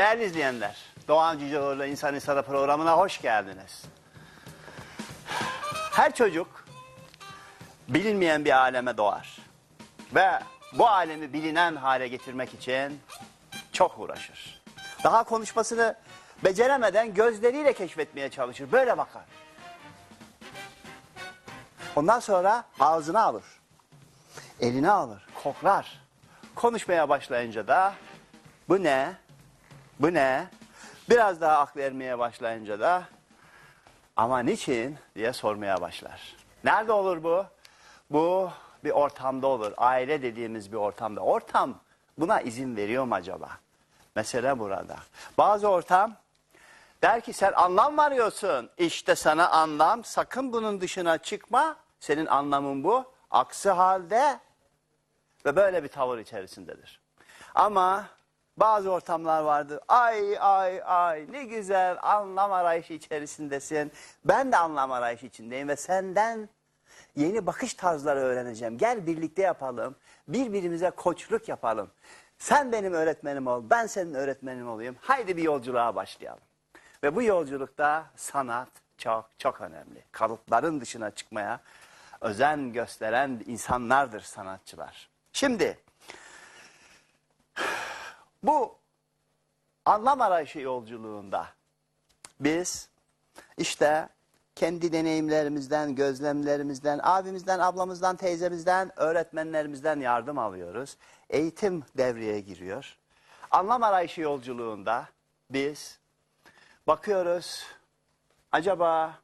Değerli izleyenler, Doğan Cüceloğlu'yla İnsan İnsana programına hoş geldiniz. Her çocuk bilinmeyen bir aleme doğar. Ve bu alemi bilinen hale getirmek için çok uğraşır. Daha konuşmasını beceremeden gözleriyle keşfetmeye çalışır. Böyle bakar. Ondan sonra ağzına alır. Eline alır, koklar. Konuşmaya başlayınca da bu ne? Bu ne? Biraz daha aklı ermeye başlayınca da ama niçin diye sormaya başlar. Nerede olur bu? Bu bir ortamda olur. Aile dediğimiz bir ortamda. Ortam buna izin veriyor mu acaba? Mesele burada. Bazı ortam der ki sen anlam mı arıyorsun? İşte sana anlam. Sakın bunun dışına çıkma. Senin anlamın bu. Aksi halde ve böyle bir tavır içerisindedir. Ama bazı ortamlar vardır. Ay ay ay ne güzel anlam arayışı içerisindesin. Ben de anlam arayışı içindeyim ve senden yeni bakış tarzları öğreneceğim. Gel birlikte yapalım. Birbirimize koçluk yapalım. Sen benim öğretmenim ol, ben senin öğretmenin olayım. Haydi bir yolculuğa başlayalım. Ve bu yolculukta sanat çok çok önemli. Kalıpların dışına çıkmaya özen gösteren insanlardır sanatçılar. Şimdi bu anlam arayışı yolculuğunda biz işte kendi deneyimlerimizden, gözlemlerimizden, abimizden, ablamızdan, teyzemizden, öğretmenlerimizden yardım alıyoruz. Eğitim devreye giriyor. Anlam arayışı yolculuğunda biz bakıyoruz acaba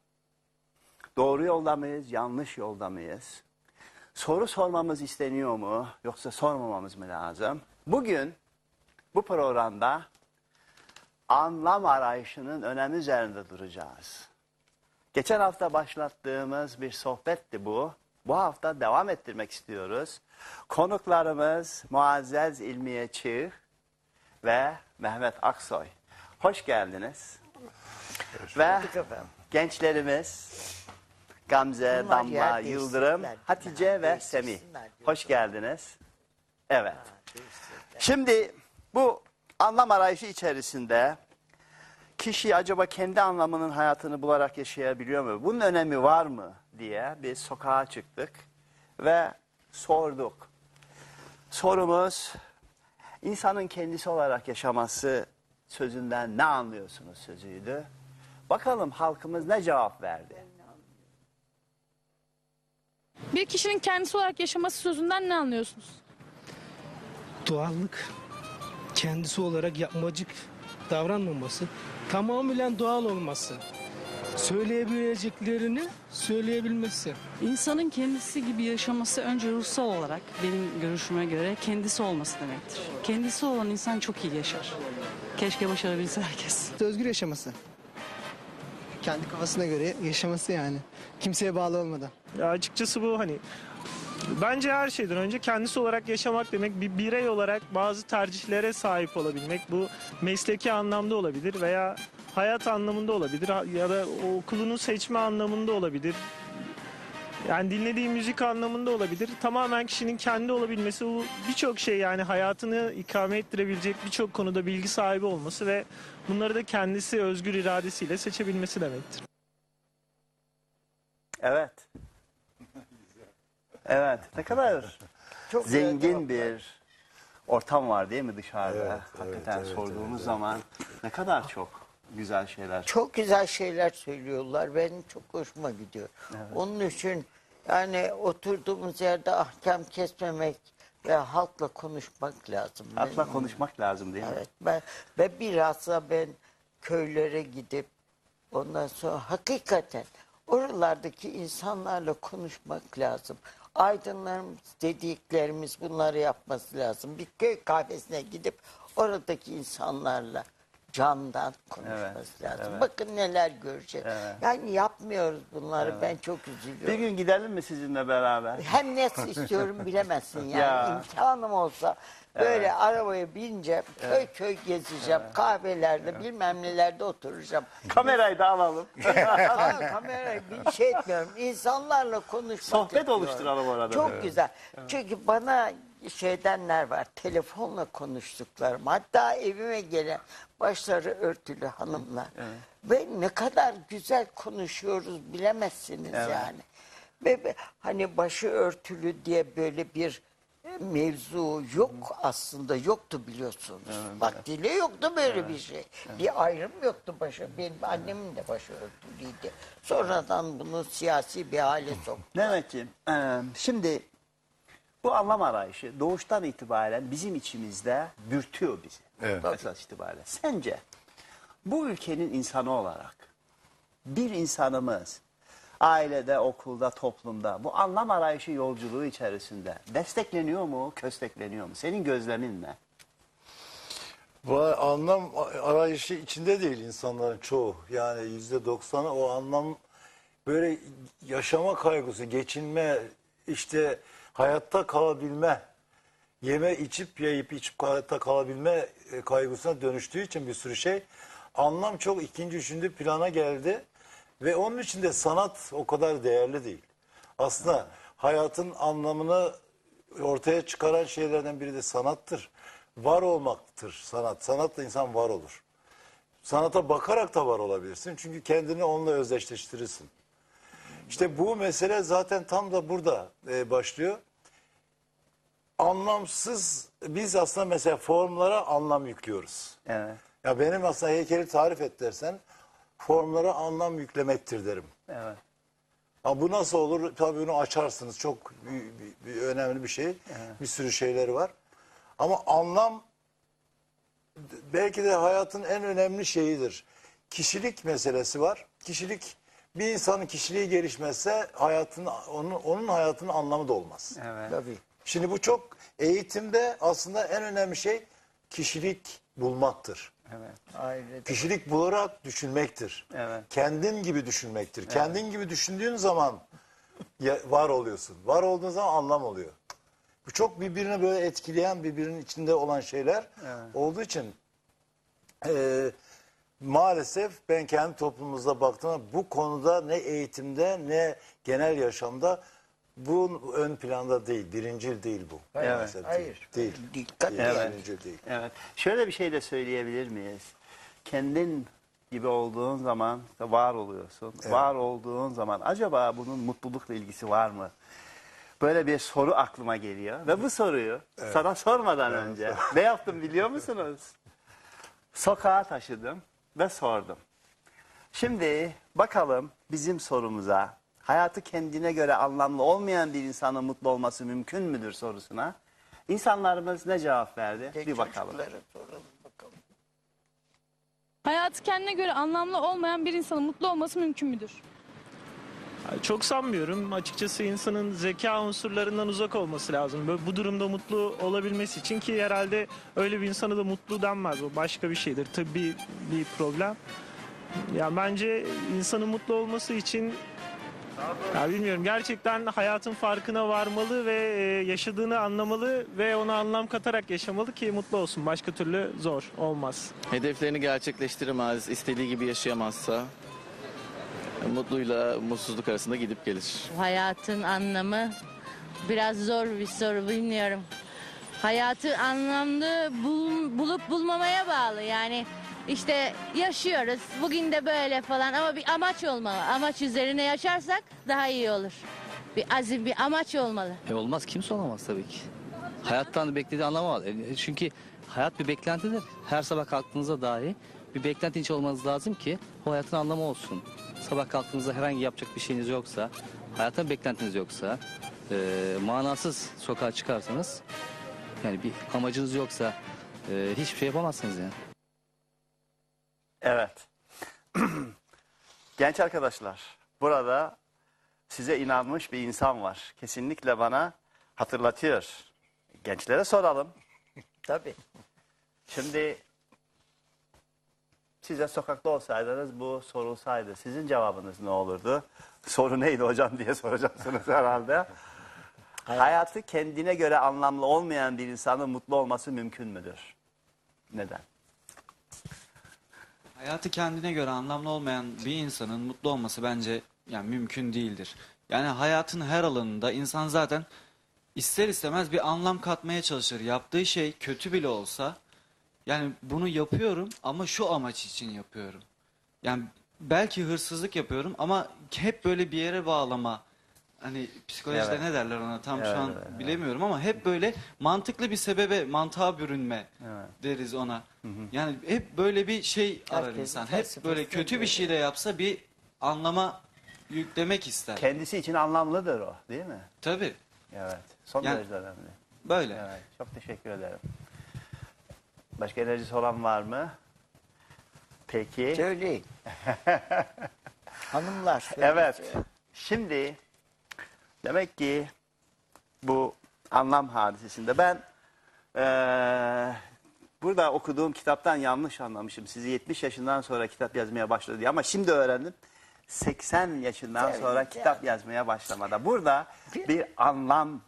doğru yolda mıyız, yanlış yolda mıyız? Soru sormamız isteniyor mu yoksa sormamamız mı lazım? Bugün bu programda anlam arayışının önemi üzerinde duracağız. Geçen hafta başlattığımız bir sohbetti bu. Bu hafta devam ettirmek istiyoruz. Konuklarımız Muazzez İlmiye Çığ ve Mehmet Aksoy. Hoş geldiniz. ve gençlerimiz Gamze, Bunlar Damla, Yıldırım. Hatice ve Semih. Hoş geldiniz. Evet. Şimdi bu anlam arayışı içerisinde kişi acaba kendi anlamının hayatını bularak yaşayabiliyor mu? Bunun önemi var mı diye biz sokağa çıktık ve sorduk. Sorumuz insanın kendisi olarak yaşaması sözünden ne anlıyorsunuz sözüydü. Bakalım halkımız ne cevap verdi? Bir kişinin kendisi olarak yaşaması sözünden ne anlıyorsunuz? doğallık kendisi olarak yapmacık davranmaması, tamamen doğal olması, söyleyebileceklerini söyleyebilmesi. İnsanın kendisi gibi yaşaması önce ruhsal olarak benim görüşüme göre kendisi olması demektir. Kendisi olan insan çok iyi yaşar. Keşke başarabilse herkes. özgür yaşaması. Kendi kafasına göre yaşaması yani. Kimseye bağlı olmadan. Ya açıkçası bu hani bence her şeyden önce kendisi olarak yaşamak demek bir birey olarak bazı tercihlere sahip olabilmek. Bu mesleki anlamda olabilir veya hayat anlamında olabilir ya da okulunu seçme anlamında olabilir. Yani dinlediği müzik anlamında olabilir. Tamamen kişinin kendi olabilmesi bu birçok şey yani hayatını ikame ettirebilecek birçok konuda bilgi sahibi olması ve bunları da kendisi özgür iradesiyle seçebilmesi demektir. Evet. Evet. Ne kadar Çok zengin bir ortam var değil mi dışarıda? Hakikaten sorduğumuz zaman ne kadar çok güzel şeyler. Çok güzel şeyler söylüyorlar. Benim çok hoşuma gidiyor. Onun için yani oturduğumuz yerde ahkam kesmemek ve halkla konuşmak lazım. Halkla Benim- konuşmak lazım değil mi? Evet. Ben, ve bilhassa ben köylere gidip ondan sonra hakikaten oralardaki insanlarla konuşmak lazım. Aydınlarımız dediklerimiz bunları yapması lazım. Bir köy kahvesine gidip oradaki insanlarla candan konuşması Evet, lazım. evet. Bakın neler görecek. Evet. Yani yapmıyoruz bunları. Ben çok Bir üzülüyorum. gün gidelim mi sizinle beraber? Hem nasıl istiyorum bilemezsin yani. Ya. İmkanım olsa böyle arabaya bineceğim, köy köy gezeceğim, kahvelerde bilmem nelerde oturacağım. Kamerayı da alalım. Aa, kamerayı bir şey etmiyorum. İnsanlarla konuşmak Sohbet yapıyorum. oluşturalım orada Çok güzel. Çünkü bana şeydenler var. Telefonla konuştuklarım. Hatta evime gelen başları örtülü hanımlar. Ve ne kadar güzel konuşuyoruz bilemezsiniz yani. Ve ve hani başı örtülü diye böyle bir mevzu yok aslında yoktu biliyorsunuz. Vaktiyle yoktu böyle bir şey. Bir ayrım yoktu başı. Benim annemin de başı örtülüydü. Sonradan bunu siyasi bir hale soktu. Mehmetciğim, eee, şimdi bu anlam arayışı doğuştan itibaren bizim içimizde dürtüyor bizi. Evet. Esas itibariyle. Sence bu ülkenin insanı olarak bir insanımız ailede, okulda, toplumda bu anlam arayışı yolculuğu içerisinde destekleniyor mu, köstekleniyor mu? Senin gözlemin ne? Bu anlam arayışı içinde değil insanların çoğu. Yani yüzde doksanı o anlam böyle yaşama kaygısı, geçinme, işte hayatta kalabilme, yeme içip yiyip içip hayatta kalabilme e, kaygısına dönüştüğü için bir sürü şey anlam çok ikinci, üçüncü plana geldi ve onun için de sanat o kadar değerli değil. Aslında hayatın anlamını ortaya çıkaran şeylerden biri de sanattır. Var olmaktır sanat. Sanatla insan var olur. Sanata bakarak da var olabilirsin. Çünkü kendini onunla özdeşleştirirsin. İşte bu mesele zaten tam da burada e, başlıyor. Anlamsız, biz aslında mesela formlara anlam yüklüyoruz. Evet, Ya benim aslında heykeli tarif et dersen formlara anlam yüklemektir derim. evet. Ama bu nasıl olur? Tabii bunu açarsınız. Çok bir, bir- bir önemli bir şey. Bir sürü şeyleri var. Ama anlam belki de hayatın en önemli şeyidir. Kişilik meselesi var. Kişilik bir insanın kişiliği gelişmezse hayatın onun onun hayatının anlamı da olmaz. evet. Tabii. Şimdi bu çok eğitimde aslında en önemli şey kişilik bulmaktır. Evet. Ayrı. Kişilik bularak düşünmektir. Evet. Kendin gibi düşünmektir. Kendin gibi düşündüğün zaman var oluyorsun. Var olduğun zaman anlam oluyor. Bu çok birbirini böyle etkileyen, birbirinin içinde olan şeyler olduğu için e, maalesef ben kendi toplumumuzda baktığımda bu konuda ne eğitimde ne genel yaşamda bu ön planda değil, birincil değil bu. Hayır, Maalesef hayır. Değil. Dikkat değil. Evet. Birincil değil. Evet. Şöyle bir şey de söyleyebilir miyiz? Kendin gibi olduğun zaman var oluyorsun. Var olduğun zaman acaba bunun mutlulukla ilgisi var mı? Böyle bir soru aklıma geliyor. Ve bu soruyu sana sormadan önce ne yaptım biliyor musunuz? Sokağa taşıdım ve sordum. Şimdi bakalım bizim sorumuza hayatı kendine göre anlamlı olmayan bir insanın mutlu olması mümkün müdür sorusuna insanlarımız ne cevap verdi? Bir bakalım. Soralım bakalım. Hayatı kendine göre anlamlı olmayan bir insanın mutlu olması mümkün müdür? Çok sanmıyorum. Açıkçası insanın zeka unsurlarından uzak olması lazım. Böyle bu durumda mutlu olabilmesi için ki herhalde öyle bir insana da mutlu denmez. O başka bir şeydir. Tıbbi bir problem. Ya bence insanın mutlu olması için ya bilmiyorum gerçekten hayatın farkına varmalı ve e, yaşadığını anlamalı ve ona anlam katarak yaşamalı ki mutlu olsun. Başka türlü zor olmaz. Hedeflerini gerçekleştiremez, istediği gibi yaşayamazsa mutluyla mutsuzluk arasında gidip gelir. Hayatın anlamı biraz zor bir soru bilmiyorum. Hayatı anlamlı bul- bulup bulmamaya bağlı yani işte yaşıyoruz bugün de böyle falan ama bir amaç olmalı. Amaç üzerine yaşarsak daha iyi olur. Bir azim bir amaç olmalı. E olmaz kimse olamaz tabii ki. Hayattan beklediği anlamı var. E, Çünkü hayat bir beklentidir. Her sabah kalktığınızda dahi bir beklenti içi olmanız lazım ki o hayatın anlamı olsun. Sabah kalktığınızda herhangi yapacak bir şeyiniz yoksa, hayattan beklentiniz yoksa, e, manasız sokağa çıkarsanız, yani bir amacınız yoksa e, hiçbir şey yapamazsınız yani. Evet. Genç arkadaşlar, burada size inanmış bir insan var. Kesinlikle bana hatırlatıyor. Gençlere soralım. Tabii. Şimdi size sokakta olsaydınız bu sorulsaydı sizin cevabınız ne olurdu? Soru neydi hocam diye soracaksınız herhalde. Hayatı kendine göre anlamlı olmayan bir insanın mutlu olması mümkün müdür? Neden? Hayatı kendine göre anlamlı olmayan bir insanın mutlu olması bence yani mümkün değildir. Yani hayatın her alanında insan zaten ister istemez bir anlam katmaya çalışır. Yaptığı şey kötü bile olsa yani bunu yapıyorum ama şu amaç için yapıyorum. Yani belki hırsızlık yapıyorum ama hep böyle bir yere bağlama. Hani psikolojide Evet. ne derler ona tam Evet, şu an evet, evet. bilemiyorum ama hep böyle mantıklı bir sebebe, mantığa bürünme Evet. deriz ona. Yani hep böyle bir şey arar Herkesin insan. Hep felsefesi böyle kötü bir böyle. şey de yapsa bir anlama yüklemek ister. Kendisi için anlamlıdır o değil mi? Tabii. Evet. Son Yani- derece önemli. Böyle. Evet. Çok teşekkür ederim. Başka enerjisi olan var mı? Peki. Söyleyin. Hanımlar. Evet. Şimdi demek ki bu anlam hadisesinde ben eee, burada okuduğum kitaptan yanlış anlamışım. Sizi 70 yaşından sonra kitap yazmaya başladı diye ama şimdi öğrendim. 80 yaşından Evet, sonra yani. kitap yazmaya başlamada. Burada bir anlam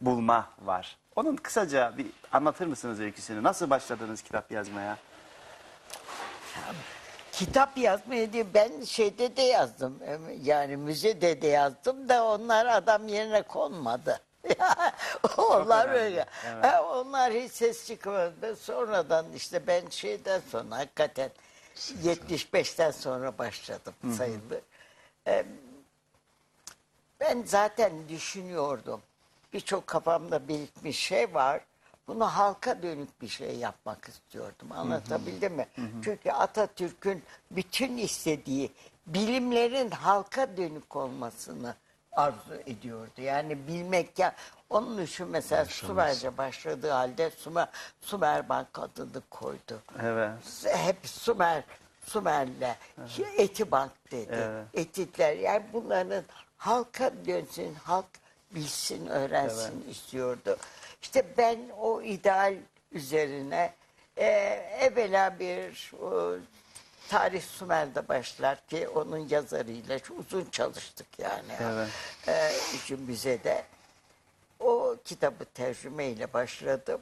bulma var. Onun kısaca bir anlatır mısınız öyküsünü? Nasıl başladınız kitap yazmaya? Kitap yazmaya diye ben şeyde de yazdım. Yani müzede de yazdım da onlar adam yerine konmadı. onlar önemli, öyle. evet. Ha, onlar hiç ses çıkmadı. Sonradan işte ben şeyden sonra hakikaten 75'ten sonra başladım sayılır. Ee, ben zaten düşünüyordum. Birçok kafamda birikmiş şey var. Bunu halka dönük bir şey yapmak istiyordum. Anlatabildim mi? Çünkü Atatürk'ün bütün istediği bilimlerin halka dönük olmasını arzu ediyordu. Yani bilmek ya onun için mesela Sumerce başladığı halde Sumer, Sumerbank adını koydu. Evet. Hep Sumer, Sumer'le Etibank dedi. Evet. Etitler yani bunların halka dönsün, halk bilsin, öğrensin istiyordu. İşte ben o ideal üzerine e, evvela bir o, Tarih Sümer'de başlar ki onun yazarıyla uzun çalıştık yani. Evet. E, şu müzede. O kitabı tercümeyle başladım.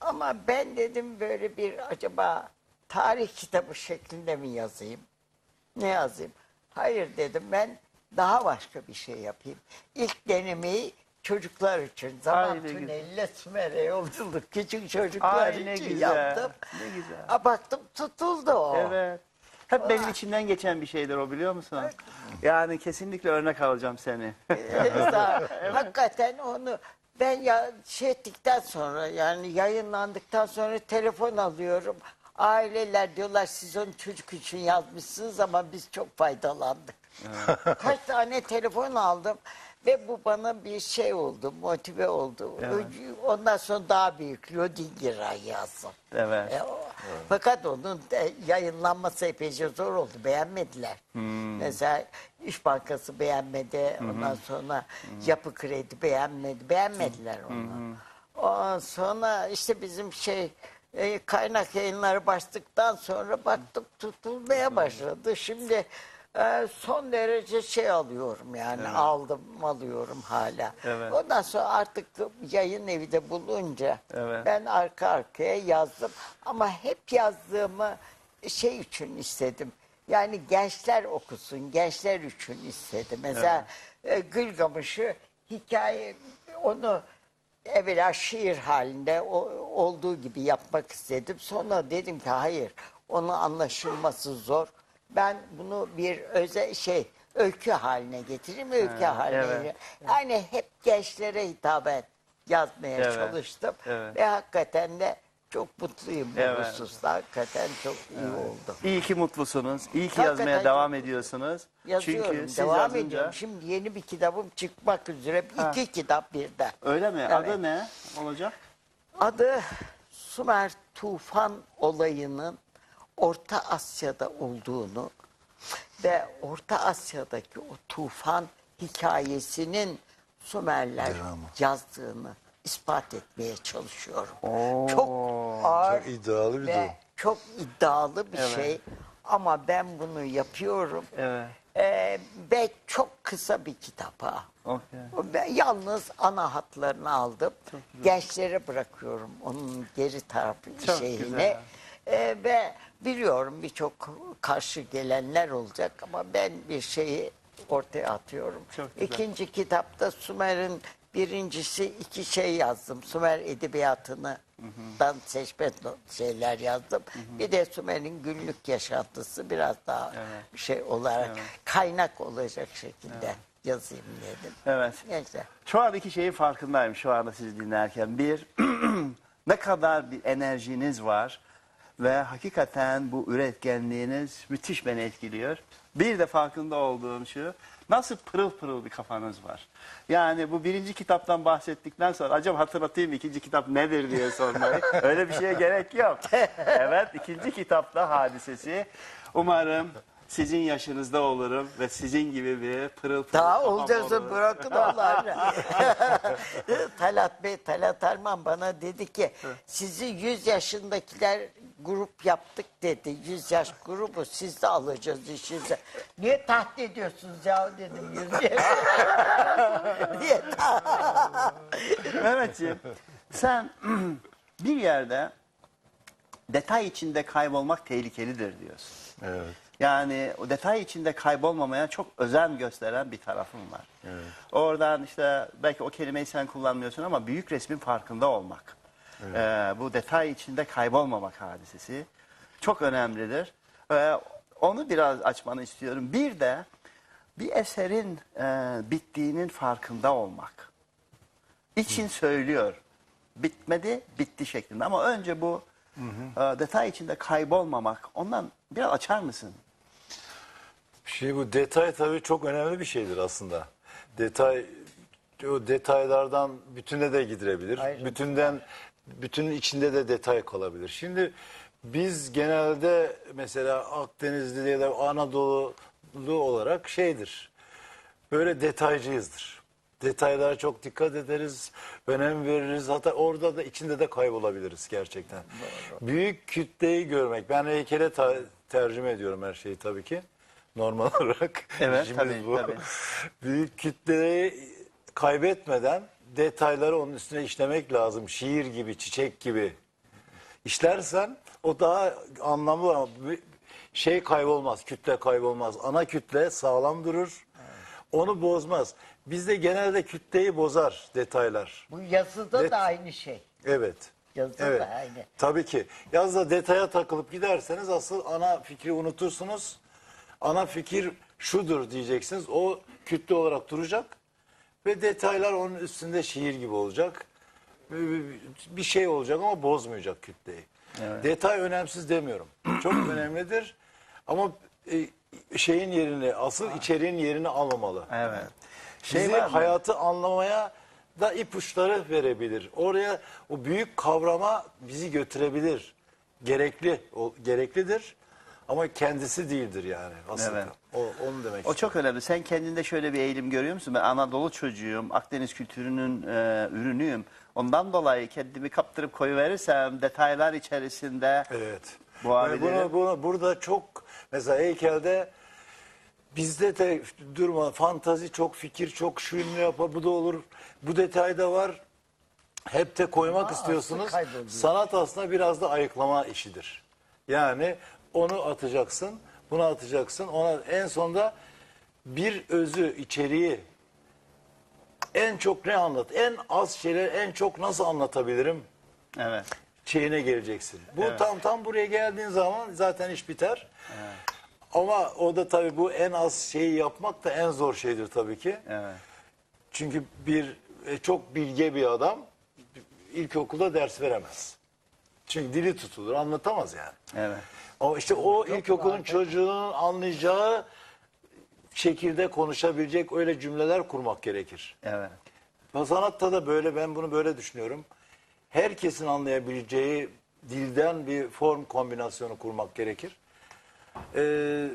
Ama ben dedim böyle bir acaba tarih kitabı şeklinde mi yazayım? Ne yazayım? Hayır dedim ben daha başka bir şey yapayım. İlk denemeyi çocuklar için zaman Ay, ne tüneliyle Sümer'e yolculuk küçük çocuklar Ay ne için güzel. yaptım. Ne güzel. A, baktım tutuldu o. Evet. Hep benim içimden geçen bir şeydir o biliyor musun? Yani kesinlikle örnek alacağım seni. Sağ- Hakikaten onu ben ya şey ettikten sonra yani yayınlandıktan sonra telefon alıyorum. Aileler diyorlar siz onu çocuk için yazmışsınız ama biz çok faydalandık. Kaç tane telefon aldım ve bu bana bir şey oldu, motive oldu. Ondan sonra daha büyük Lodinger'a yazdım. Evet. E, o- Fakat onun de yayınlanması epeyce zor oldu. Beğenmediler. Mesela İş Bankası beğenmedi. Ondan sonra Yapı Kredi beğenmedi. Beğenmediler onu. Ondan sonra işte bizim şey e, kaynak yayınları başladıktan sonra baktık tutulmaya başladı. Şimdi e, son derece şey alıyorum yani aldım alıyorum hala. Evet. Ondan sonra artık yayın evi de bulunca Evet. ben arka arkaya yazdım ama hep yazdığımı şey için istedim. Yani gençler okusun, gençler için istedim. Mesela e, Gülgamış'ı hikaye onu evvela şiir halinde o- olduğu gibi yapmak istedim. Sonra dedim ki hayır, onun anlaşılması zor. Ben bunu bir özel şey öykü haline getireyim, öykü Ha, haline. evet. Yani hep gençlere hitaben yazmaya Evet, çalıştım. evet. Ve hakikaten de çok mutluyum bu Evet. hususta. Hakikaten çok iyi oldu. İyi ki mutlusunuz. İyi ki Hakikaten yazmaya çok devam mutluyum. ediyorsunuz. Yazıyorum, Çünkü siz devam yazınca... ediyorum. Şimdi yeni bir kitabım çıkmak üzere. Ha. iki kitap birden. Öyle mi? Adı ne olacak? Adı Sümer Tufan olayının Orta Asya'da olduğunu ve Orta Asya'daki o tufan hikayesinin Sümerler yazdığını ispat etmeye çalışıyorum. Çok ağır Çok iddialı bir ve durum. çok iddialı bir Evet. şey ama ben bunu yapıyorum. Evet. Ee, ve çok kısa bir kitap ha. Okey. Ben yalnız ana hatlarını aldım. Gençlere bırakıyorum onun geri tarafı Çok şeyini. güzel. Ee, ve biliyorum birçok karşı gelenler olacak ama ben bir şeyi ortaya atıyorum. Çok güzel. İkinci kitapta Sümer'in Birincisi iki şey yazdım. Sümer edebiyatından seçme no- şeyler yazdım. Bir de Sümer'in günlük yaşantısı biraz daha şey olarak kaynak olacak şekilde yazayım dedim. Evet. Neyse. Şu an iki şeyin farkındayım şu anda sizi dinlerken. Bir, ne kadar bir enerjiniz var ve hakikaten bu üretkenliğiniz müthiş beni etkiliyor. Bir de farkında olduğum şu, nasıl pırıl pırıl bir kafanız var. Yani bu birinci kitaptan bahsettikten sonra acaba hatırlatayım ikinci kitap nedir diye sormayı. Öyle bir şeye gerek yok. Evet ikinci kitapta hadisesi. Umarım sizin yaşınızda olurum ve sizin gibi bir pırıl pırıl Daha kafam bırakın onları. Talat Bey, Talat Erman bana dedi ki sizi 100 yaşındakiler grup yaptık dedi. 100 yaş grubu siz de alacağız işinize. Niye taht ediyorsunuz ya dedim 100 yaş. Niye Mehmetciğim sen bir yerde detay içinde kaybolmak tehlikelidir diyorsun. Evet. Yani o detay içinde kaybolmamaya çok özen gösteren bir tarafım var. Oradan işte belki o kelimeyi sen kullanmıyorsun ama büyük resmin farkında olmak. Ee, bu detay içinde kaybolmamak hadisesi çok önemlidir. Ee, onu biraz açmanı istiyorum. Bir de bir eserin e, bittiğinin farkında olmak. İçin söylüyor. Bitmedi, bitti şeklinde. Ama önce bu e, detay içinde kaybolmamak. Ondan biraz açar mısın? Şey bu detay tabii çok önemli bir şeydir aslında. Detay o detaylardan bütüne de gidirebilir. Ayrıntı. Bütünden bütünün içinde de detay kalabilir. Şimdi biz genelde mesela Akdenizli ya da Anadolu'lu olarak şeydir. Böyle detaycıyızdır. Detaylara çok dikkat ederiz, önem veririz. Hatta orada da içinde de kaybolabiliriz gerçekten. Büyük kütleyi görmek. Ben heykele tercüme ediyorum her şeyi tabii ki. Normal olarak. Evet, İşimiz tabii, bu. tabii. Büyük kütleyi kaybetmeden detayları onun üstüne işlemek lazım. Şiir gibi, çiçek gibi. İşlersen o daha anlamlı ama bir şey kaybolmaz, kütle kaybolmaz. Ana kütle sağlam durur. Onu bozmaz. Bizde genelde kütleyi bozar detaylar. Bu yazıda Det- da aynı şey. Evet. Yazıda Evet. da aynı. Tabii ki. Yazda detaya takılıp giderseniz asıl ana fikri unutursunuz. Ana fikir şudur diyeceksiniz. O kütle olarak duracak. Ve detaylar onun üstünde şiir gibi olacak. Bir şey olacak ama bozmayacak kütleyi. Detay önemsiz demiyorum. Çok önemlidir. Ama e, şeyin yerini, asıl içeriğin yerini almamalı. Evet. Şey mı? hayatı anlamaya da ipuçları verebilir. Oraya o büyük kavrama bizi götürebilir. Gerekli, o gereklidir. Ama kendisi değildir yani aslında. Evet. O onu demek O çok önemli. Sen kendinde şöyle bir eğilim görüyor musun? Ben Anadolu çocuğuyum, Akdeniz kültürünün e, ürünüyüm. Ondan dolayı kendimi kaptırıp koyuverirsem detaylar içerisinde Evet. Bu Ve abileri- bunu, bunu burada çok mesela heykelde bizde de durma fantazi çok fikir çok şu ünlü yapar bu da olur. Bu detay da var. Hep de koymak istiyorsunuz. kayboluyor. Sanat aslında biraz da ayıklama işidir. Yani onu atacaksın, bunu atacaksın. Ona en sonunda bir özü, içeriği en çok ne anlat? En az şeyler en çok nasıl anlatabilirim? evet. şeyine geleceksin. Bu Evet. tam tam buraya geldiğin zaman zaten iş biter. Ama o da tabii bu en az şeyi yapmak da en zor şeydir tabii ki. Evet. Çünkü bir e, çok bilge bir adam ilkokulda ders veremez. Çünkü dili tutulur, anlatamaz yani. Evet. Ama işte o ilkokulun çocuğunun anlayacağı şekilde konuşabilecek öyle cümleler kurmak gerekir. Evet. Ve Sanatta da böyle ben bunu böyle düşünüyorum. Herkesin anlayabileceği dilden bir form kombinasyonu kurmak gerekir. Ee,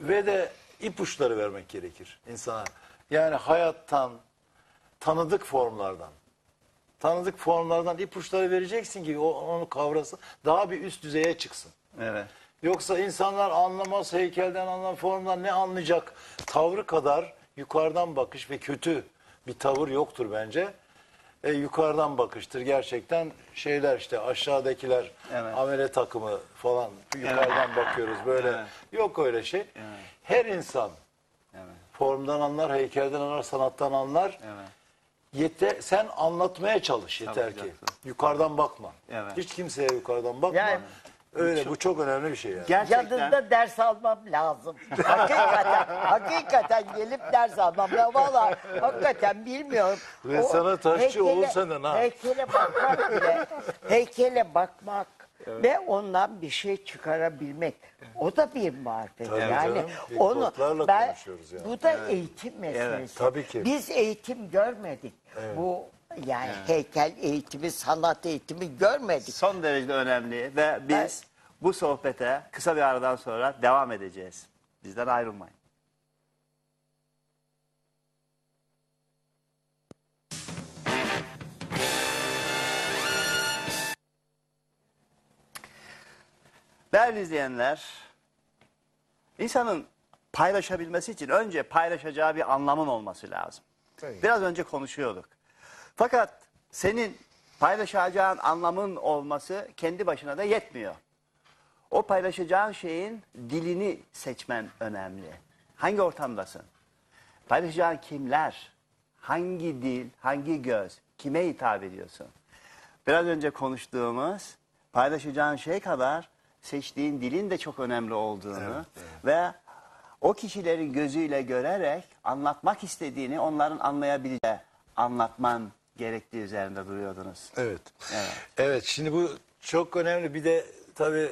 ve de ipuçları vermek gerekir insana. Yani hayattan, tanıdık formlardan. Tanıdık formlardan ipuçları vereceksin ki o, onu kavrasın. Daha bir üst düzeye çıksın. Evet. Yoksa insanlar anlamaz heykelden anlam formdan ne anlayacak tavrı kadar yukarıdan bakış ve kötü bir tavır yoktur bence. E, yukarıdan bakıştır gerçekten şeyler işte aşağıdakiler Evet. amele takımı falan yukarıdan bakıyoruz böyle Evet. yok öyle şey. Her insan Evet. formdan anlar, heykelden anlar, sanattan anlar. Evet. Yeter sen anlatmaya çalış yeter ki. Yukarıdan bakma. Evet. Hiç kimseye yukarıdan bakma. Yani- Öyle bu çok önemli bir şey yani. Gerçekten Yanında ders almam lazım. Hakikaten, hakikaten gelip ders almam lazım. Valla hakikaten bilmiyorum. Ve O sana taşçı heykele- olur senden ha. Heykele bakmak bile, heykele bakmak ve ondan bir şey çıkarabilmek. O da bir marifet. Tabii yani canım, onu ben konuşuyoruz yani. bu da eğitim meselesi. tabii ki. Biz eğitim görmedik. Bu yani heykel eğitimi, sanat eğitimi görmedik. son derece önemli ve biz bu sohbete kısa bir aradan sonra devam edeceğiz. Bizden ayrılmayın. Değerli izleyenler, insanın paylaşabilmesi için önce paylaşacağı bir anlamın olması lazım. Biraz önce konuşuyorduk. Fakat senin paylaşacağın anlamın olması kendi başına da yetmiyor. O paylaşacağın şeyin dilini seçmen önemli. Hangi ortamdasın? Paylaşacağın kimler? Hangi dil, hangi göz, kime hitap ediyorsun? Biraz önce konuştuğumuz paylaşacağın şey kadar seçtiğin dilin de çok önemli olduğunu ve o kişilerin gözüyle görerek anlatmak istediğini onların anlayabileceği anlatman gerektiği üzerinde duruyordunuz. Evet. Evet. Evet şimdi bu çok önemli. Bir de tabii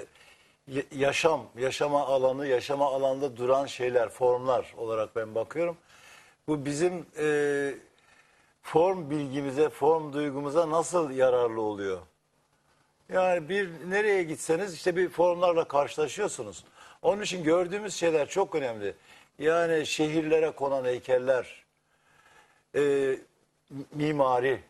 yaşam, yaşama alanı, yaşama alanda duran şeyler, formlar olarak ben bakıyorum. Bu bizim e, form bilgimize, form duygumuza nasıl yararlı oluyor? Yani bir nereye gitseniz işte bir formlarla karşılaşıyorsunuz. Onun için gördüğümüz şeyler çok önemli. Yani şehirlere konan heykeller, e, mimari.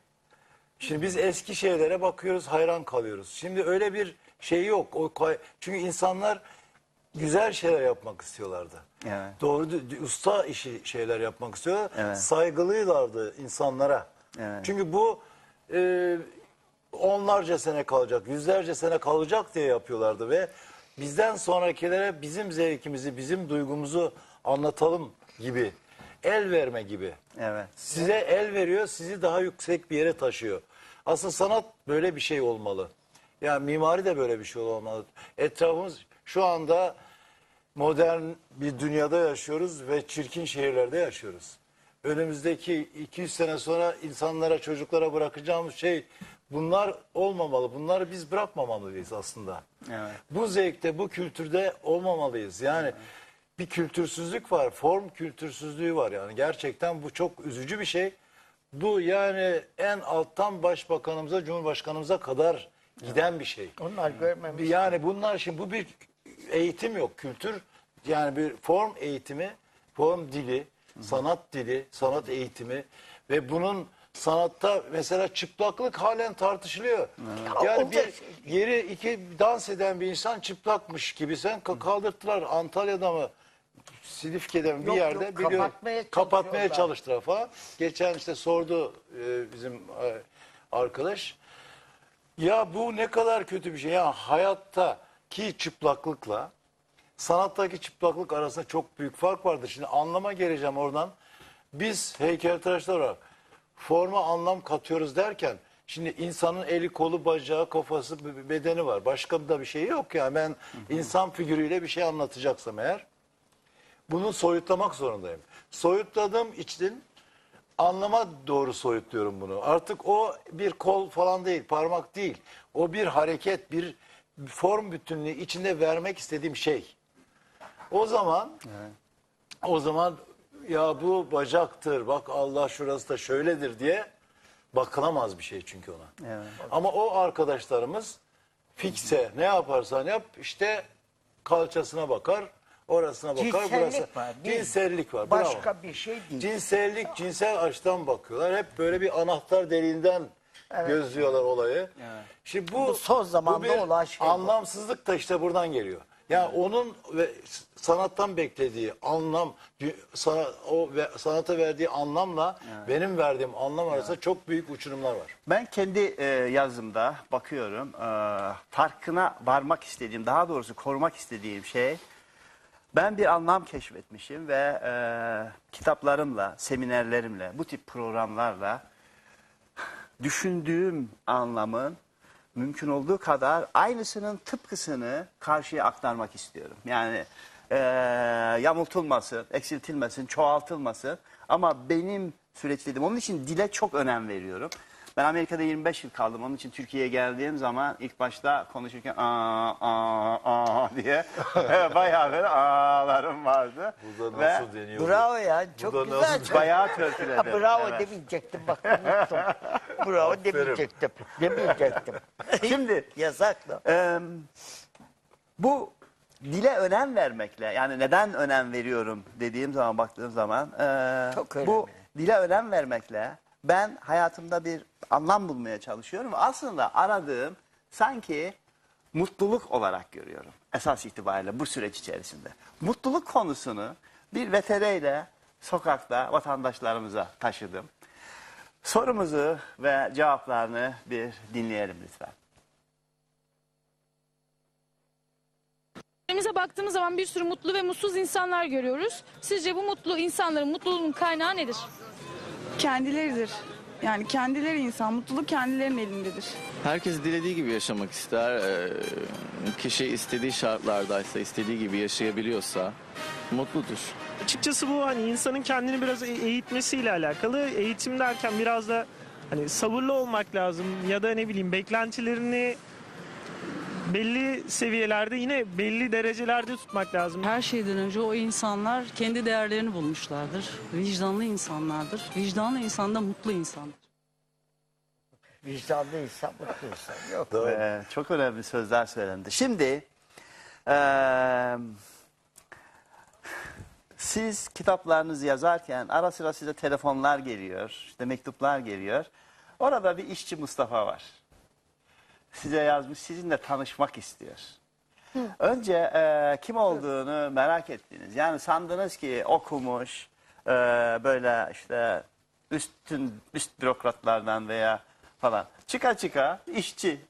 Şimdi biz eski şeylere bakıyoruz, hayran kalıyoruz. Şimdi öyle bir şey yok. O Çünkü insanlar güzel şeyler yapmak istiyorlardı. Evet. Doğru, usta işi şeyler yapmak istiyorlar. Evet. Saygılıylardı insanlara. Evet. Çünkü bu e, onlarca sene kalacak, yüzlerce sene kalacak diye yapıyorlardı ve bizden sonrakilere bizim zevkimizi, bizim duygumuzu anlatalım gibi, el verme gibi. Evet. Size el veriyor, sizi daha yüksek bir yere taşıyor. Aslında sanat böyle bir şey olmalı. Yani mimari de böyle bir şey olmalı. Etrafımız şu anda modern bir dünyada yaşıyoruz ve çirkin şehirlerde yaşıyoruz. Önümüzdeki 200 sene sonra insanlara, çocuklara bırakacağımız şey bunlar olmamalı. Bunları biz bırakmamalıyız aslında. Evet. Bu zevkte, bu kültürde olmamalıyız. Yani bir kültürsüzlük var, form kültürsüzlüğü var yani. Gerçekten bu çok üzücü bir şey. Bu yani en alttan başbakanımıza, cumhurbaşkanımıza kadar giden bir şey. Onlar görmemiş. Yani bunlar şimdi bu bir eğitim yok, kültür yani bir form eğitimi, form dili, sanat dili, sanat eğitimi ve bunun sanatta mesela çıplaklık halen tartışılıyor. Yani bir yeri iki dans eden bir insan çıplakmış gibi sen ka- kaldırttılar Antalya'da mı Silifke'de mi bir Yok, yerde yok, biliyorum. kapatmaya kapatmaya çalışıyorlar. çalıştılar falan. Geçen işte sordu e, bizim e, arkadaş. Ya bu ne kadar kötü bir şey. Ya hayattaki çıplaklıkla sanattaki çıplaklık arasında çok büyük fark vardır. Şimdi anlama geleceğim oradan. Biz heykeltıraşlar olarak forma anlam katıyoruz derken şimdi insanın eli kolu bacağı kafası bedeni var. Başka da bir şey yok yani ben insan figürüyle bir şey anlatacaksam eğer bunu soyutlamak zorundayım. Soyutladığım için anlama doğru soyutluyorum bunu. Artık o bir kol falan değil, parmak değil. O bir hareket, bir form bütünlüğü içinde vermek istediğim şey. O zaman o zaman ya bu bacaktır, bak Allah şurası da şöyledir diye bakılamaz bir şey çünkü ona. Evet. Ama o arkadaşlarımız fikse ne yaparsan yap işte kalçasına bakar, orasına bakar, Cinsellik burası. var? Cinsellik var. bravo. Başka bir şey değil. Cinsellik, cinsel açıdan bakıyorlar. Hep böyle bir anahtar deliğinden gözlüyorlar olayı. Şimdi bu, Bu son zamanda bir olan şey bu. Anlamsızlık da işte buradan geliyor. Yani onun ve sanattan beklediği anlam, sana, o ve sanata verdiği anlamla benim verdiğim anlam arasında çok büyük uçurumlar var. Ben kendi e, yazımda bakıyorum e, farkına varmak istediğim daha doğrusu korumak istediğim şey ben bir anlam keşfetmişim ve e, kitaplarımla, seminerlerimle, bu tip programlarla düşündüğüm anlamın mümkün olduğu kadar aynısının tıpkısını karşıya aktarmak istiyorum. Yani eee, yamultulmasın, eksiltilmesin, çoğaltılmasın ama benim süreçlerim. Onun için dile çok önem veriyorum. Ben Amerika'da 25 yıl kaldım. Onun için Türkiye'ye geldiğim zaman ilk başta konuşurken aa, aa, aa diye bayağı böyle ağlarım vardı. Bu da Ve nasıl deniyor? Bravo ya çok da güzel. nasıl- Bayağı törpüledim. Ha, bravo Evet. demeyecektim bak unuttum. bravo demeyecektim. Demeyecektim. Şimdi Yasakla. Eee, bu dile önem vermekle yani neden önem veriyorum dediğim zaman baktığım zaman eee, Çok bu dile önem vermekle ben hayatımda bir anlam bulmaya çalışıyorum. Aslında aradığım sanki mutluluk olarak görüyorum esas itibariyle bu süreç içerisinde. Mutluluk konusunu bir veteriyle sokakta vatandaşlarımıza taşıdım. Sorumuzu ve cevaplarını bir dinleyelim lütfen. Önümüze baktığımız zaman bir sürü mutlu ve mutsuz insanlar görüyoruz. Sizce bu mutlu insanların mutluluğunun kaynağı nedir? Kendileridir. Yani kendileri insan. Mutluluk kendilerinin elindedir. Herkes dilediği gibi yaşamak ister. Ee, kişi istediği şartlardaysa, istediği gibi yaşayabiliyorsa mutludur. Açıkçası bu hani insanın kendini biraz e- eğitmesiyle alakalı. Eğitim derken biraz da hani sabırlı olmak lazım ya da ne bileyim beklentilerini belli seviyelerde yine belli derecelerde tutmak lazım. Her şeyden önce o insanlar kendi değerlerini bulmuşlardır. Vicdanlı insanlardır. Vicdanlı insan da mutlu insandır. Vicdanlı insan mutlu insan. Yok. Ee, çok önemli sözler söylendi. Şimdi eee, siz kitaplarınızı yazarken ara sıra size telefonlar geliyor, işte mektuplar geliyor. Orada bir işçi Mustafa var. Size yazmış, sizinle tanışmak istiyor. Önce eee, kim olduğunu merak ettiniz. Yani sandınız ki okumuş, eee, böyle işte üstün üst bürokratlardan veya falan. Çıka çıka işçi.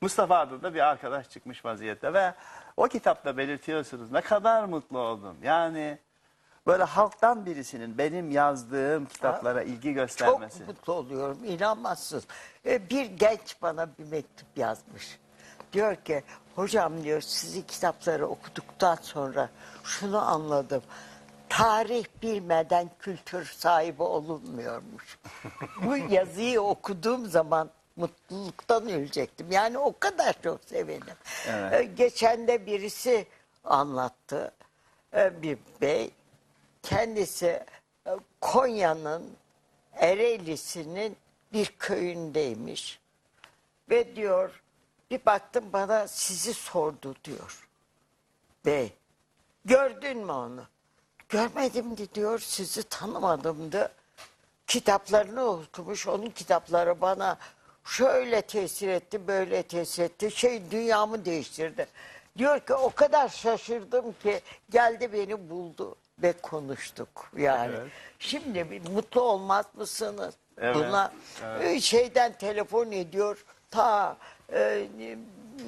Mustafa adında bir arkadaş çıkmış vaziyette ve o kitapta belirtiyorsunuz ne kadar mutlu oldum. Yani böyle halktan birisinin benim yazdığım kitaplara ilgi göstermesi. Çok mutlu oluyorum. İnanmazsınız. Ee, Bir genç bana bir mektup yazmış. Diyor ki hocam diyor sizi kitapları okuduktan sonra şunu anladım. Tarih bilmeden kültür sahibi olunmuyormuş. Bu yazıyı okuduğum zaman mutluluktan ölecektim. Yani o kadar çok sevindim. Evet. Ee, Geçen de birisi anlattı. Ee, Bir bey kendisi e, Konya'nın Ereğlisi'nin bir köyündeymiş. Ve diyor bir baktım bana sizi sordu diyor. Bey gördün mü onu? Görmedim diyor sizi tanımadımdı. Kitaplarını okumuş onun kitapları bana şöyle tesir etti böyle tesir etti. Şey dünyamı değiştirdi. Diyor ki o kadar şaşırdım ki geldi beni buldu ve konuştuk yani. Evet. Şimdi mutlu olmaz mısınız? Evet, Buna e, şeyden telefon ediyor ta e, ne,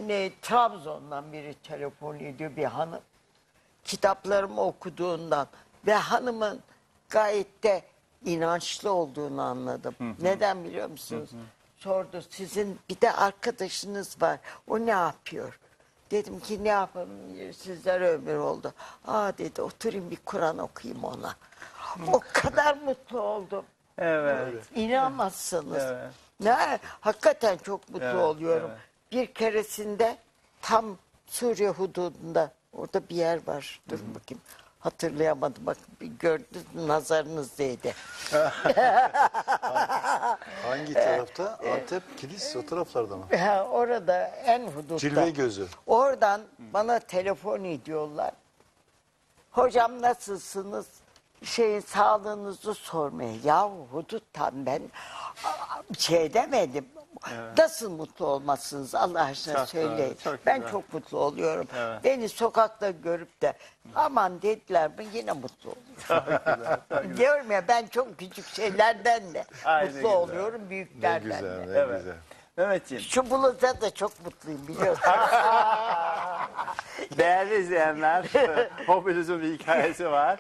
ne, Trabzon'dan biri telefon ediyor bir hanım kitaplarımı okuduğundan ve hanımın gayet de inançlı olduğunu anladım. Neden biliyor musunuz? Sordu sizin bir de arkadaşınız var. O ne yapıyor? Dedim ki ne yapalım sizler ömür oldu. Aa dedi oturayım bir Kur'an okuyayım ona. O kadar mutlu oldum. Evet. İnanmazsınız. Evet. Ne, hakikaten çok mutlu Evet, oluyorum. evet. Bir keresinde tam Suriye hududunda orada bir yer var. Dur bakayım. Hatırlayamadım. Bak bir gördünüz nazarınız değdi. Hangi tarafta? Antep, Kilis o taraflarda mı? Ha, orada en hudutta. Cilve gözü. Oradan bana telefon ediyorlar. Hocam nasılsınız? Şeyin sağlığınızı sormaya. Ya huduttan ben şey demedim. Nasıl mutlu olmazsınız Allah aşkına Çok söyleyin. çok ben güzel. çok mutlu oluyorum. Evet. Beni sokakta görüp de aman dediler mi yine mutlu oluyorum. Diyorum ya ben çok küçük şeylerden de Ay, ne mutlu güzel. oluyorum Ne büyüklerden güzel, de. ne Evet. güzel. Mehmetciğim, Şu buluta da çok mutluyum biliyorsun. değerli izleyenler, hobinizin bir hikayesi var.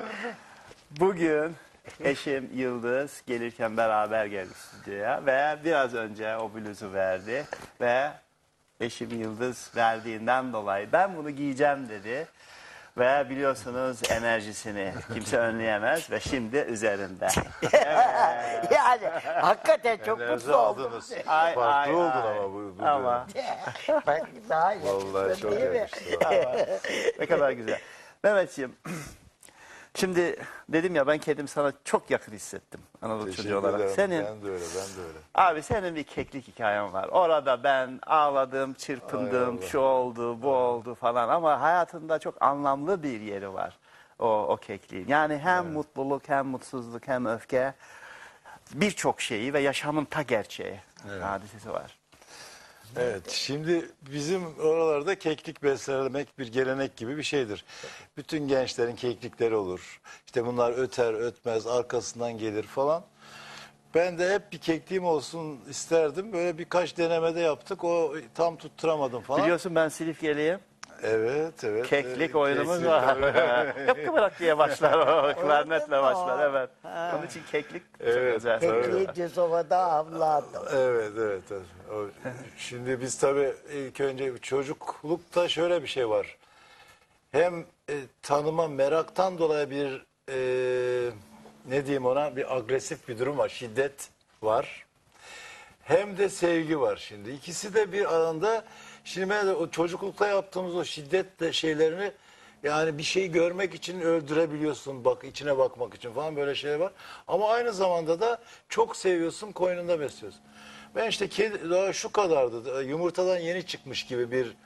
Bugün Eşim Yıldız gelirken beraber geldi stüdyoya ve biraz önce o bluzu verdi ve eşim Yıldız verdiğinden dolayı ben bunu giyeceğim dedi. Ve biliyorsunuz enerjisini kimse önleyemez ve şimdi üzerinde. yani hakikaten çok Enerji mutlu oldum. aldınız. Ay, Farklı ay, oldun ay. ama bu. bu Ama Bak daha Vallahi yakıştı çok yakıştı. ne kadar güzel. Mehmetciğim şimdi dedim ya ben kendim sana çok yakın hissettim Anadolu Teşekkür çocuğu olarak. ederim. Senin Ben de öyle, ben de öyle. Abi senin bir keklik hikayen var. Orada ben ağladım, çırpındım, şu oldu, bu oldu falan ama hayatında çok anlamlı bir yeri var o, o kekliğin. Yani hem mutluluk hem mutsuzluk hem öfke birçok şeyi ve yaşamın ta gerçeği hadisesi var. Evet, şimdi bizim oralarda keklik beslemek bir gelenek gibi bir şeydir. Bütün gençlerin keklikleri olur. İşte bunlar öter ötmez arkasından gelir falan. Ben de hep bir kekliğim olsun isterdim. Böyle birkaç denemede yaptık. O tam tutturamadım falan. Biliyorsun ben Silifkeliyim. Evet, evet. Keklik Ee, oyunumuz keklik, var. Yok kıvrak diye başlar o. Klarnetle başlar evet. Onun için keklik çok Evet, özel. tabii. Peki Cezova'da avladım. Evet, evet. evet. Şimdi biz tabii ilk önce çocuklukta şöyle bir şey var. Hem e, tanıma meraktan dolayı bir e, ne diyeyim ona bir agresif bir durum var. Şiddet var. Hem de sevgi var şimdi. İkisi de bir aranda şimdi ben de o çocuklukta yaptığımız o şiddetle şeylerini yani bir şeyi görmek için öldürebiliyorsun bak içine bakmak için falan böyle şeyler var. Ama aynı zamanda da çok seviyorsun koynunda besliyorsun. Ben işte kedi daha şu kadardı yumurtadan yeni çıkmış gibi bir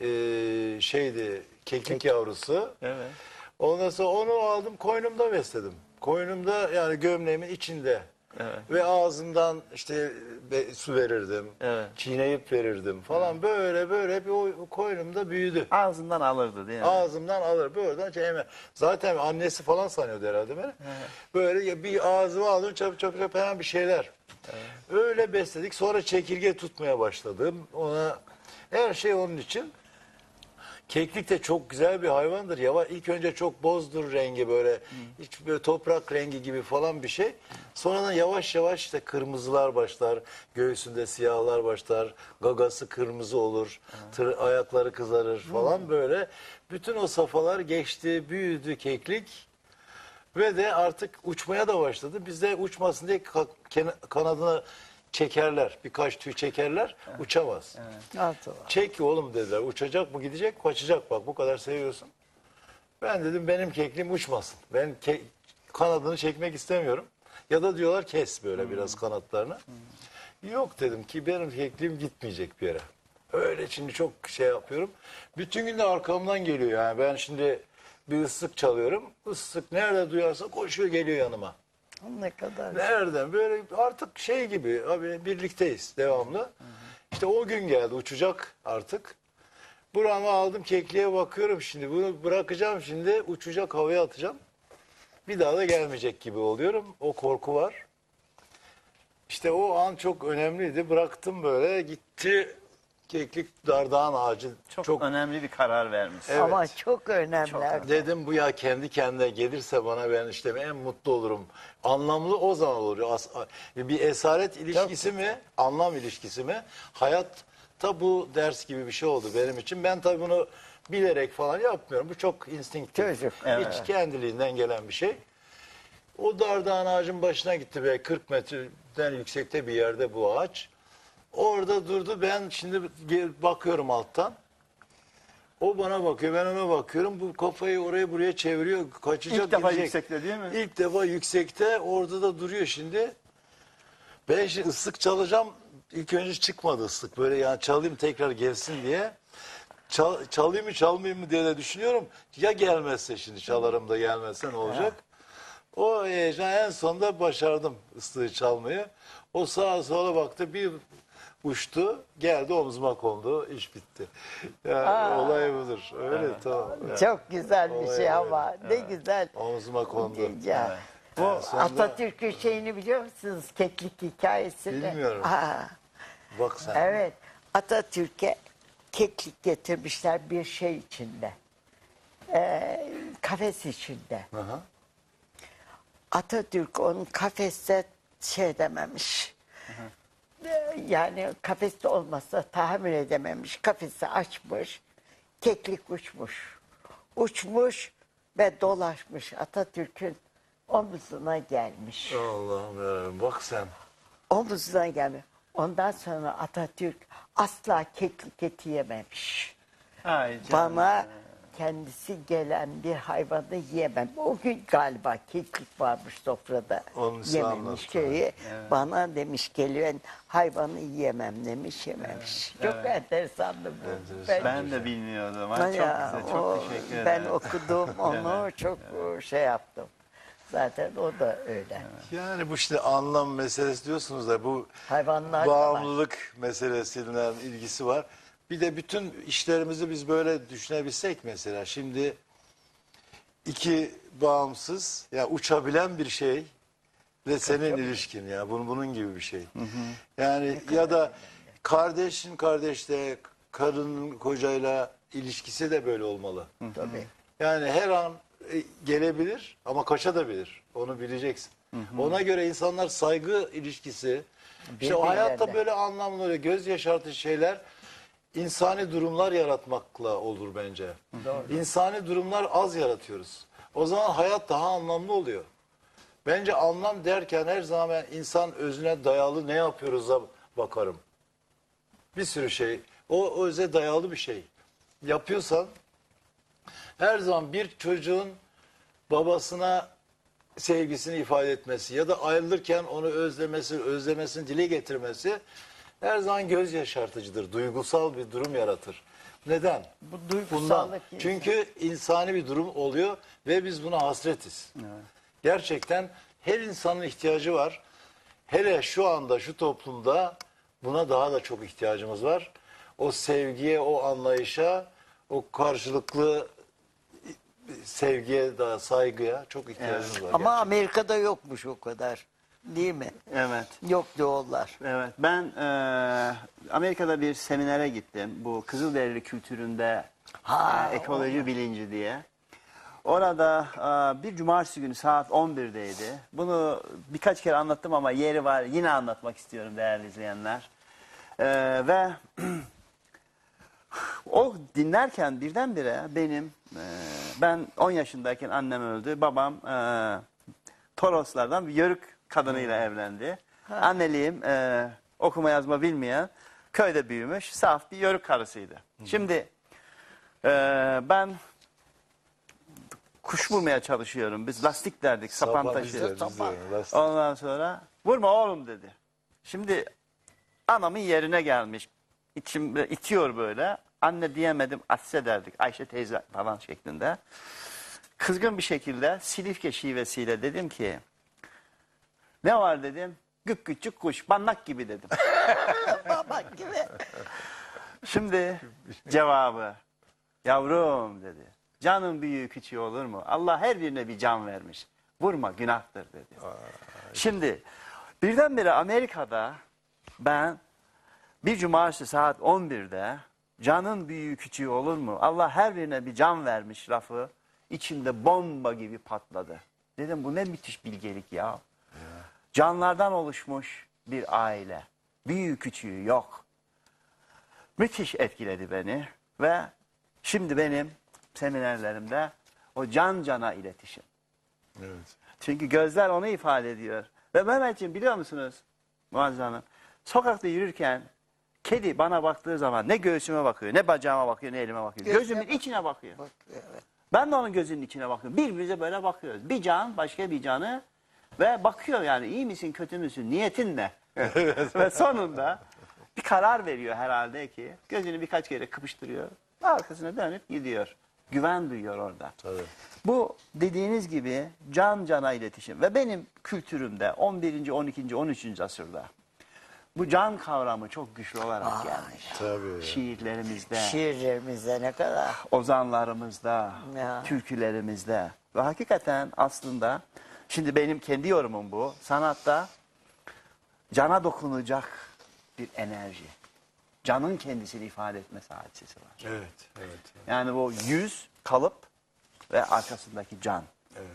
e, şeydi keklik yavrusu. Evet. Ondan sonra onu aldım koynumda besledim. Koynumda yani gömleğimin içinde. Evet. Ve ağzından işte be- su verirdim. Evet. Çiğneyip verirdim falan. Böyle böyle bir o koynumda büyüdü. Ağzından alırdı değil mi? Ağzımdan alır. Buradan çeğme. Zaten annesi falan sanıyordu herhalde beni. Böyle ya bir ağzıma aldım çap çap çap hemen bir şeyler. Öyle besledik. Sonra çekirge tutmaya başladım. Ona her şey onun için. Keklik de çok güzel bir hayvandır. Yavaş ilk önce çok bozdur rengi böyle hiç böyle toprak rengi gibi falan bir şey. Sonradan yavaş yavaş işte kırmızılar başlar, göğsünde siyahlar başlar, gagası kırmızı olur, tır, ayakları kızarır falan böyle. Bütün o safhalar geçti, büyüdü keklik. Ve de artık uçmaya da başladı. Biz de uçmasın diye ka- kena- kanadına çekerler. Birkaç tüy çekerler. Uçamaz. Nasıl? Çek oğlum dediler. Uçacak mı gidecek kaçacak bak bu kadar seviyorsun. Ben dedim benim kekliğim uçmasın. Ben ke- kanadını çekmek istemiyorum. Ya da diyorlar kes böyle biraz kanatlarını. Yok dedim ki benim kekliğim gitmeyecek bir yere. Öyle şimdi çok şey yapıyorum. Bütün gün de arkamdan geliyor yani. Ben şimdi bir ıslık çalıyorum. Islık nerede duyarsa koşuyor geliyor yanıma. Ne kadar. Nereden? Böyle artık şey gibi abi birlikteyiz devamlı. İşte o gün geldi uçacak artık. Buramı aldım kekliğe bakıyorum şimdi. Bunu bırakacağım şimdi uçacak havaya atacağım. Bir daha da gelmeyecek gibi oluyorum. O korku var. İşte o an çok önemliydi. Bıraktım böyle gitti keklik dardağın ağacı. Çok, önemli bir karar vermiş. Evet. Ama çok önemli. Dedim bu ya kendi kendine gelirse bana ben işte en mutlu olurum. Anlamlı o zaman olur. As- Bir esaret ilişkisi mi, anlam ilişkisi mi? Hayatta bu ders gibi bir şey oldu benim için. Ben tabii bunu bilerek falan yapmıyorum. Bu çok instinktif. Çocuk, Hiç kendiliğinden gelen bir şey. O dardağın ağacın başına gitti be 40 metreden yüksekte bir yerde bu ağaç. Orada durdu. Ben şimdi bakıyorum alttan. O bana bakıyor, ben ona bakıyorum. Bu kafayı oraya buraya çeviriyor, kaçacak İlk defa gidecek. yüksekte değil mi? İlk defa yüksekte, orada da duruyor şimdi. Ben şimdi ıslık çalacağım. İlk önce çıkmadı ıslık. Böyle yani çalayım tekrar gelsin diye. Çal, çalayım mı çalmayayım mı diye de düşünüyorum. Ya gelmezse şimdi çalarım da gelmezse ne olacak? O heyecan en sonunda başardım ıslığı çalmayı. O sağa sola baktı bir uçtu geldi omzuma kondu iş bitti. Yani Aa. olay budur. Öyle tamam. Çok güzel bir Olay şey öyle. ama ne güzel. Omzuma kondu. Ya. Bu Atatürk'ün şeyini biliyor musunuz? Keklik hikayesini. Bilmiyorum. Aa, Bak sen. evet. Atatürk'e keklik getirmişler bir şey içinde. Ee, kafes içinde. Aha. Atatürk onun kafeste şey dememiş. Ee, Yani kafeste olmasa tahammül edememiş. Kafesi açmış. Keklik uçmuş. Uçmuş ve dolaşmış Atatürk'ün omuzuna gelmiş. Allah'ım bak sen. Omuzuna gelmiş. Ondan sonra Atatürk asla keklik eti yememiş. Ay canım. Bana kendisi gelen bir hayvanı yiyemem. O gün galiba keklik varmış sofrada. Onu Yememiş köyü. Bana demiş geliyor hayvanı yiyemem demiş yememiş. Çok evet. enteresandı bu. Enteresan. Ben de bilmiyordum. Ay, çok Ya, güzel, çok o- teşekkür ederim. Ben okudum onu çok şey yaptım. Zaten o da öyle. Yani bu işte anlam meselesi diyorsunuz da bu Hayvanlar bağımlılık meselesiyle ilgisi var. Bir de bütün işlerimizi biz böyle düşünebilsek mesela şimdi iki bağımsız ya uçabilen bir şey ve senin ilişkin ya bunun bunun gibi bir şey. Yani ya da kardeşin kardeşle karının kocayla ilişkisi de böyle olmalı. Tabii. Yani her an e, gelebilir ama kaçabilir. Onu bileceksin. Ona göre insanlar saygı ilişkisi, işte o Birbirlerine. hayatta böyle anlamlı, göz yaşartıcı şeyler insani durumlar yaratmakla olur bence. İnsani durumlar az yaratıyoruz. O zaman hayat daha anlamlı oluyor. Bence anlam derken her zaman insan özüne dayalı ne yapıyoruz'a bakarım. Bir sürü şey. O öze dayalı bir şey. Yapıyorsan her zaman bir çocuğun babasına sevgisini ifade etmesi ya da ayrılırken onu özlemesi, özlemesini dile getirmesi her zaman göz yaşartıcıdır. Duygusal bir durum yaratır. Neden? Bu Bundan. duygusallık. Çünkü insani bir durum oluyor ve biz buna hasretiz. Gerçekten her insanın ihtiyacı var. Hele şu anda şu toplumda buna daha da çok ihtiyacımız var. O sevgiye, o anlayışa, o karşılıklı sevgiye, da saygıya çok ihtiyacımız var. Ama Amerika'da yokmuş o kadar. Değil mi? Evet. Yok diyorlar. Evet. Ben e, Amerika'da bir seminere gittim. Bu Kızılderili kültüründe Ha, e, ekoloji bilinci diye. Orada e, bir cumartesi günü saat 11'deydi. Bunu birkaç kere anlattım ama yeri var. Yine anlatmak istiyorum değerli izleyenler. E, ve o dinlerken birdenbire benim e, ben 10 yaşındayken annem öldü. Babam e, Toroslardan bir yörük kadınıyla evlendi. Anneliğim e, okuma yazma bilmeyen köyde büyümüş saf bir yörük karısıydı. Şimdi e, ben kuş vurmaya çalışıyorum. Biz lastik derdik, sapan Sapan lastik. Ondan sonra vurma oğlum dedi. Şimdi anamın yerine gelmiş. İçim itiyor böyle. Anne diyemedim Atse derdik. Ayşe teyze falan şeklinde. Kızgın bir şekilde Silifke şivesiyle dedim ki ne var dedim. Gık küçük kuş bannak gibi dedim. Bak gibi. Şimdi cevabı yavrum dedi. Canın büyüğü küçüğü olur mu? Allah her birine bir can vermiş. Vurma günahtır dedi. Şimdi birdenbire Amerika'da ben bir cumartesi saat 11'de canın büyüğü küçüğü olur mu? Allah her birine bir can vermiş lafı içimde bomba gibi patladı. Dedim bu ne müthiş bilgelik ya. Canlardan oluşmuş bir aile. Büyüğü küçüğü yok. Müthiş etkiledi beni ve şimdi benim seminerlerimde o can cana iletişim. Evet. Çünkü gözler onu ifade ediyor. Ve Mehmetciğim biliyor musunuz Muazzez Hanım? Sokakta yürürken kedi bana baktığı zaman ne göğsüme bakıyor, ne bacağıma bakıyor, ne elime bakıyor. Gözüne Gözümün bak- içine bakıyor. Bak, evet. Ben de onun gözünün içine bakıyorum. Birbirimize böyle bakıyoruz. Bir can başka bir canı ve bakıyor yani iyi misin kötü müsün niyetin ne? ve sonunda bir karar veriyor herhalde ki gözünü birkaç kere kıpıştırıyor. Arkasına dönüp gidiyor. Güven duyuyor orada. Tabii. Bu dediğiniz gibi can cana iletişim ve benim kültürümde 11. 12. 13. asırda bu can kavramı çok güçlü olarak gelmiş. Tabii. Şiirlerimizde, Şiirlerimizde ne kadar. ozanlarımızda, Ya. türkülerimizde ve hakikaten aslında şimdi benim kendi yorumum bu. Sanatta cana dokunacak bir enerji. Canın kendisini ifade etmesi hadisesi var. Evet, evet. Yani bu yüz, kalıp ve arkasındaki can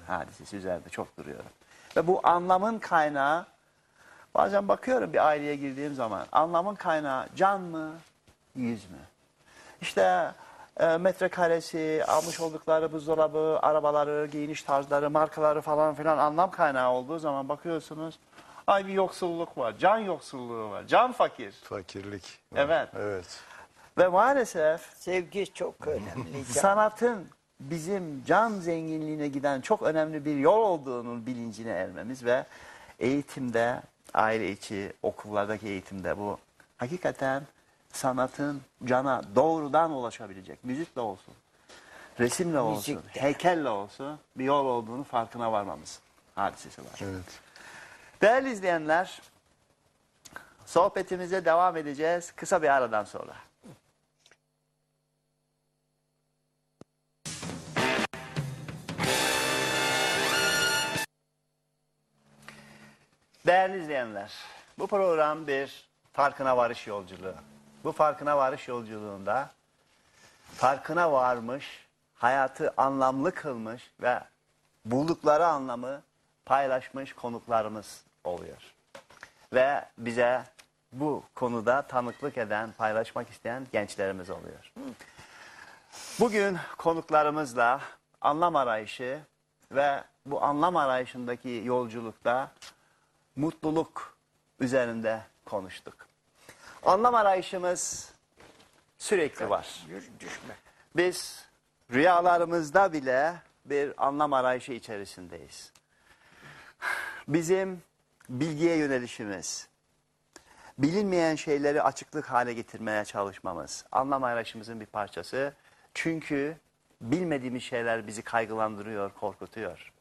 hadisesi üzerinde çok duruyorum. Ve bu anlamın kaynağı bazen bakıyorum bir aileye girdiğim zaman anlamın kaynağı can mı, yüz mü? İşte e, metrekaresi, almış oldukları buzdolabı, arabaları, giyiniş tarzları, markaları falan filan anlam kaynağı olduğu zaman bakıyorsunuz. Ay bir yoksulluk var, can yoksulluğu var, can fakir. Fakirlik. Evet. Evet. Ve maalesef Sevgi çok önemli. Can. sanatın bizim can zenginliğine giden çok önemli bir yol olduğunun bilincine ermemiz ve eğitimde, aile içi, okullardaki eğitimde bu hakikaten sanatın cana doğrudan ulaşabilecek, müzikle olsun, resimle olsun, Müzikle. heykelle olsun bir yol olduğunu farkına varmamız hadisesi var. Evet. Değerli izleyenler, sohbetimize devam edeceğiz kısa bir aradan sonra. Değerli izleyenler, bu program bir farkına varış yolculuğu. Bu farkına varış yolculuğunda farkına varmış, hayatı anlamlı kılmış ve buldukları anlamı paylaşmış konuklarımız oluyor. Ve bize bu konuda tanıklık eden, paylaşmak isteyen gençlerimiz oluyor. Bugün konuklarımızla anlam arayışı ve bu anlam arayışındaki yolculukta mutluluk üzerinde konuştuk. Anlam arayışımız sürekli var. Biz rüyalarımızda bile bir anlam arayışı içerisindeyiz. Bizim bilgiye yönelişimiz, bilinmeyen şeyleri açıklık hale getirmeye çalışmamız, anlam arayışımızın bir parçası. Çünkü bilmediğimiz şeyler bizi kaygılandırıyor, korkutuyor.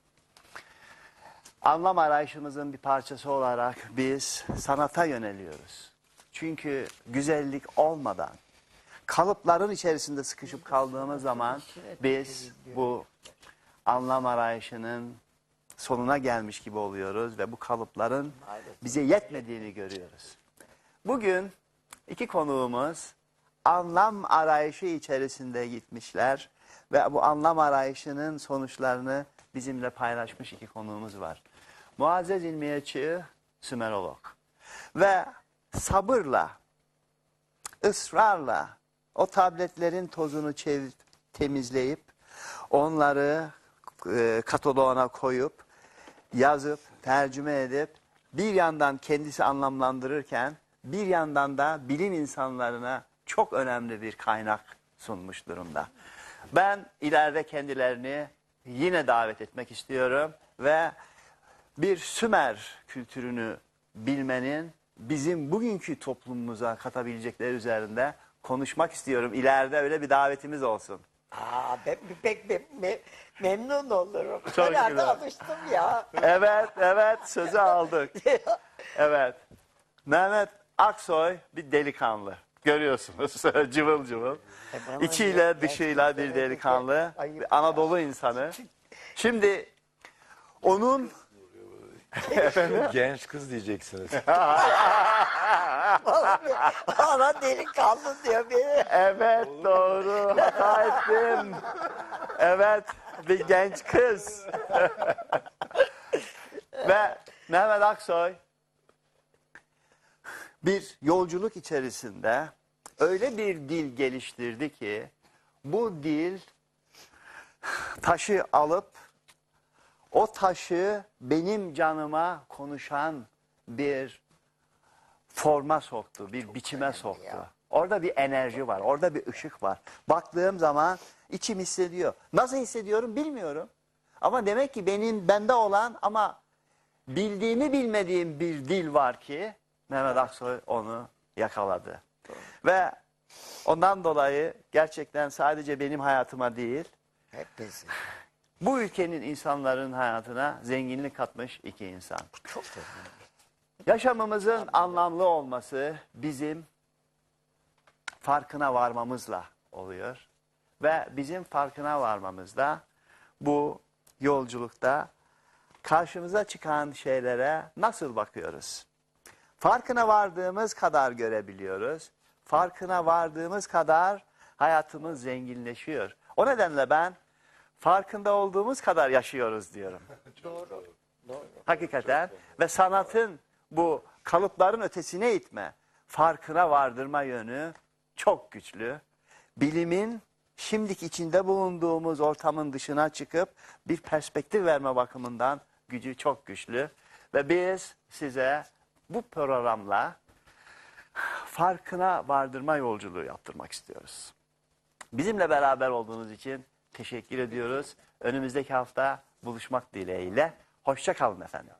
Anlam arayışımızın bir parçası olarak biz sanata yöneliyoruz. Çünkü güzellik olmadan, kalıpların içerisinde sıkışıp kaldığımız zaman biz bu anlam arayışının sonuna gelmiş gibi oluyoruz ve bu kalıpların bize yetmediğini görüyoruz. Bugün iki konuğumuz anlam arayışı içerisinde gitmişler ve bu anlam arayışının sonuçlarını bizimle paylaşmış iki konuğumuz var. Muazzez İlmiye Çığ, Sümerolog ve sabırla, ısrarla o tabletlerin tozunu çev- temizleyip onları e, kataloğuna koyup yazıp tercüme edip bir yandan kendisi anlamlandırırken bir yandan da bilim insanlarına çok önemli bir kaynak sunmuş durumda. Ben ileride kendilerini yine davet etmek istiyorum ve bir Sümer kültürünü bilmenin bizim bugünkü toplumumuza katabilecekleri üzerinde konuşmak istiyorum. İleride öyle bir davetimiz olsun. Aa, ben pek me- me- memnun olurum. Çok Herhalde güzel. alıştım ya. Evet, evet sözü aldık. Evet. Mehmet Aksoy bir delikanlı. Görüyorsunuz cıvıl cıvıl. E İçiyle dışıyla bir delikanlı. Bir Anadolu insanı. Şimdi onun Genç kız diyeceksiniz. bana delikanlı diyor beni. Evet doğru hata ettim. Evet bir genç kız. Ve Mehmet Aksoy bir yolculuk içerisinde öyle bir dil geliştirdi ki bu dil taşı alıp o taşı benim canıma konuşan bir forma soktu, bir biçime soktu. Orada bir enerji var, orada bir ışık var. Baktığım zaman içim hissediyor. Nasıl hissediyorum bilmiyorum. Ama demek ki benim bende olan ama bildiğimi bilmediğim bir dil var ki Mehmet Aksoy onu yakaladı. Ve ondan dolayı gerçekten sadece benim hayatıma değil, Hepimizin. Bu ülkenin insanların hayatına zenginlik katmış iki insan. Çok. Yaşamımızın anlamlı olması bizim farkına varmamızla oluyor. Ve bizim farkına varmamızda bu yolculukta karşımıza çıkan şeylere nasıl bakıyoruz? Farkına vardığımız kadar görebiliyoruz. Farkına vardığımız kadar hayatımız zenginleşiyor. O nedenle ben farkında olduğumuz kadar yaşıyoruz diyorum. Doğru. Hakikaten ve sanatın bu kalıpların ötesine itme, farkına vardırma yönü çok güçlü. Bilimin şimdiki içinde bulunduğumuz ortamın dışına çıkıp bir perspektif verme bakımından gücü çok güçlü. Ve biz size bu programla farkına vardırma yolculuğu yaptırmak istiyoruz. Bizimle beraber olduğunuz için teşekkür ediyoruz. Önümüzdeki hafta buluşmak dileğiyle. Hoşça kalın efendim.